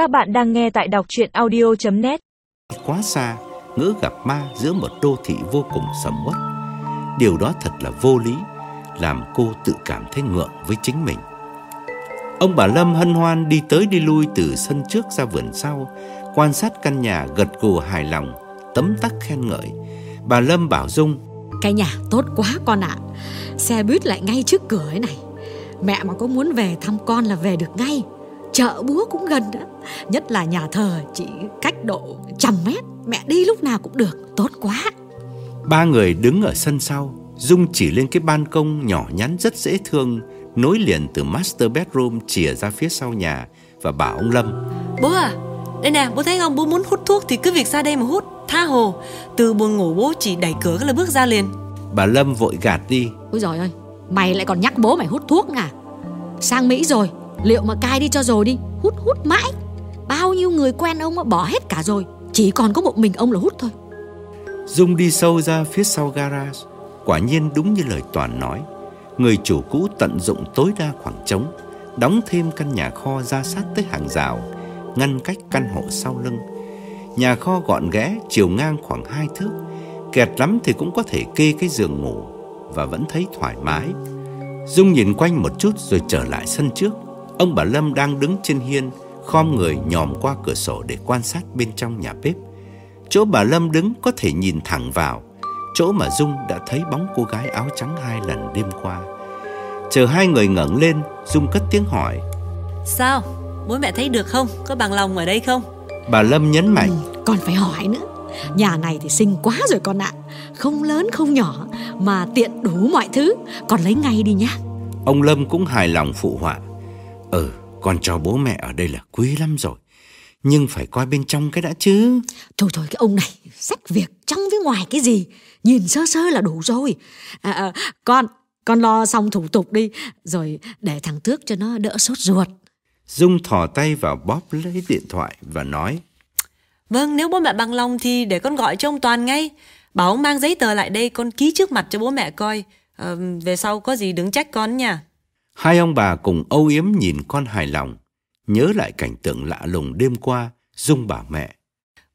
Các bạn đang nghe tại đọc chuyện audio.net Quá xa, ngỡ gặp ma giữa một đô thị vô cùng sầm uất. Điều đó thật là vô lý, làm cô tự cảm thấy ngượng với chính mình. Ông bà Lâm hân hoan đi tới đi lui từ sân trước ra vườn sau, quan sát căn nhà gật gù hài lòng, tấm tắc khen ngợi. Bà Lâm bảo Dung, Cái nhà tốt quá con ạ Xe buýt lại ngay trước cửa ấy này Mẹ mà có muốn về thăm con là về được ngay Chợ búa cũng gần đó. Nhất là nhà thờ chỉ cách độ trăm mét. Mẹ đi lúc nào cũng được. Tốt quá. Ba người đứng ở sân sau, Dung chỉ lên cái ban công nhỏ nhắn rất dễ thương, nối liền từ master bedroom chìa ra phía sau nhà và bảo ông Lâm. Bố à, đây nè, bố thấy không, bố muốn hút thuốc thì cứ việc ra đây mà hút, tha hồ. Từ buồng ngủ bố chỉ đẩy cửa là bước ra liền. Bà Lâm vội gạt đi. Ôi giời ơi Mày lại còn nhắc bố mày hút thuốc à? Sang Mỹ rồi Liệu mà cai đi cho rồi đi Hút hút mãi Bao nhiêu người quen ông bỏ hết cả rồi Chỉ còn có một mình ông là hút thôi Dung đi sâu ra phía sau garage. Quả nhiên đúng như lời Toàn nói. Người chủ cũ tận dụng tối đa khoảng trống, đóng thêm căn nhà kho ra sát tới hàng rào, ngăn cách căn hộ sau lưng. Nhà kho gọn ghẽ, chiều ngang khoảng hai thước, kẹt lắm thì cũng có thể kê cái giường ngủ và vẫn thấy thoải mái. Dung nhìn quanh một chút rồi trở lại sân trước. Ông bà Lâm đang đứng trên hiên, khom người nhòm qua cửa sổ để quan sát bên trong nhà bếp. Chỗ bà Lâm đứng có thể nhìn thẳng vào. Chỗ mà Dung đã thấy bóng cô gái áo trắng hai lần đêm qua. Chờ hai người ngẩng lên Dung cất tiếng hỏi. Sao, bố mẹ thấy được không, có bằng lòng ở đây không? Bà Lâm nhấn mạnh. ừ, Còn phải hỏi nữa. Nhà này thì xinh quá rồi con ạ. Không lớn không nhỏ Mà tiện đủ mọi thứ. Con lấy ngay đi nhá Ông Lâm cũng hài lòng phụ họa Ừ, con cho bố mẹ ở đây là quý lắm rồi. Nhưng phải coi bên trong cái đã chứ. Thôi thôi cái ông này Sách việc trong với ngoài cái gì? Nhìn sơ sơ là đủ rồi. À, à, Con con lo xong thủ tục đi. Rồi để thằng Tước cho nó đỡ sốt ruột. Dung thò tay vào bóp lấy điện thoại và nói. Vâng, nếu bố mẹ bằng lòng thì để con gọi cho ông Toàn ngay. Bảo ông mang giấy tờ lại đây, con ký trước mặt cho bố mẹ coi. Ờ, về sau có gì đừng trách con nha. Hai ông bà cùng âu yếm nhìn con hài lòng Nhớ lại cảnh tượng lạ lùng đêm qua Dung bảo mẹ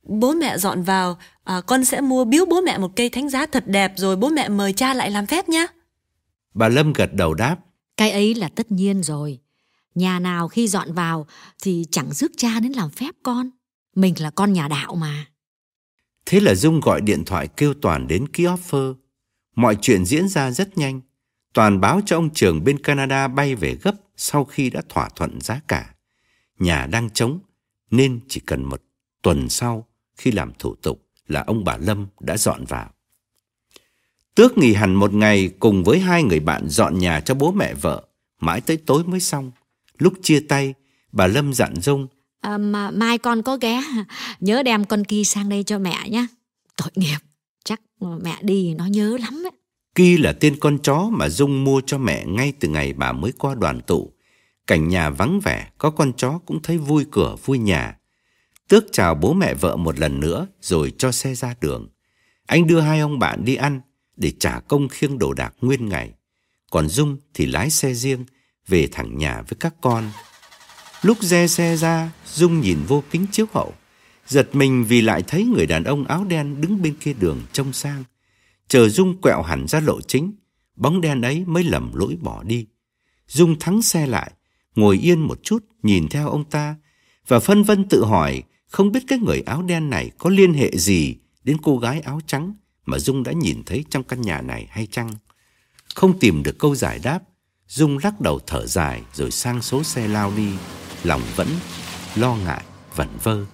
Bố mẹ dọn vào, à, con sẽ mua biếu bố mẹ một cây thánh giá thật đẹp rồi bố mẹ mời cha lại làm phép nhá. Bà Lâm gật đầu đáp Cái ấy là tất nhiên rồi Nhà nào khi dọn vào Thì chẳng rước cha đến làm phép con Mình là con nhà đạo mà Thế là Dung gọi điện thoại kêu Toàn đến ký offer. Mọi chuyện diễn ra rất nhanh. Toàn báo cho ông Trường bên Canada bay về gấp sau khi đã thỏa thuận giá cả. Nhà đang trống, nên chỉ cần một tuần sau khi làm thủ tục là ông bà Lâm đã dọn vào. Tước nghỉ hẳn một ngày cùng với hai người bạn dọn nhà cho bố mẹ vợ, mãi tới tối mới xong. Lúc chia tay, bà Lâm dặn Dung à, mà Mai con có ghé Nhớ đem con kỳ sang đây cho mẹ nhé Tội nghiệp Chắc mẹ đi nó nhớ lắm ấy. Kỳ là tên con chó mà Dung mua cho mẹ ngay từ ngày bà mới qua đoàn tụ. Cảnh nhà vắng vẻ, có con chó cũng thấy vui cửa vui nhà. Tước chào bố mẹ vợ một lần nữa rồi cho xe ra đường. Anh đưa hai ông bạn đi ăn để trả công khiêng đồ đạc nguyên ngày. Còn Dung thì lái xe riêng về thẳng nhà với các con. Lúc re xe ra, Dung nhìn vô kính chiếu hậu. Giật mình vì lại thấy người đàn ông áo đen đứng bên kia đường trông sang. Chờ Dung quẹo hẳn ra lộ chính, bóng đen ấy mới lầm lỗi bỏ đi. Dung thắng xe lại, ngồi yên một chút nhìn theo ông ta và phân vân tự hỏi không biết cái người áo đen này có liên hệ gì đến cô gái áo trắng mà Dung đã nhìn thấy trong căn nhà này hay chăng? Không tìm được câu giải đáp, Dung lắc đầu thở dài rồi sang số xe lao đi, lòng vẫn lo ngại, vẩn vơ.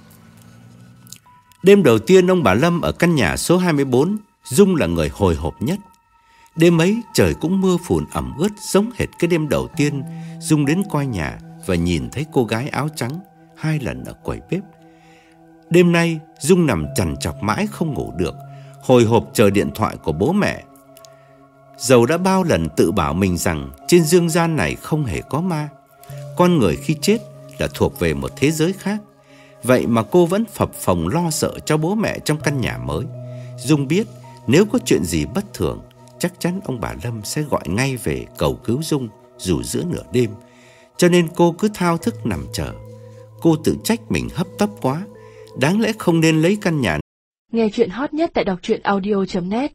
Đêm đầu tiên ông bà Lâm ở căn nhà số 24, Dung là người hồi hộp nhất. Đêm ấy trời cũng mưa phùn ẩm ướt giống hệt cái đêm đầu tiên Dung đến coi nhà và nhìn thấy cô gái áo trắng hai lần ở quầy bếp. Đêm nay Dung nằm chằn chọc mãi không ngủ được, hồi hộp chờ điện thoại của bố mẹ. Dầu đã bao lần tự bảo mình rằng trên dương gian này không hề có ma. Con người khi chết là thuộc về một thế giới khác. Vậy mà cô vẫn phập phồng lo sợ cho bố mẹ trong căn nhà mới. Dung biết nếu có chuyện gì bất thường, chắc chắn ông bà Lâm sẽ gọi ngay về cầu cứu Dung dù giữa nửa đêm. Cho nên cô cứ thao thức nằm chờ. Cô tự trách mình hấp tấp quá Đáng lẽ không nên lấy căn nhà Nghe chuyện hot nhất tại đọc truyện audio.net